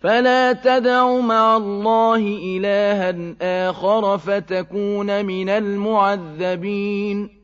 فلا تدع مع الله إلها آخر فتكون من المعذبين.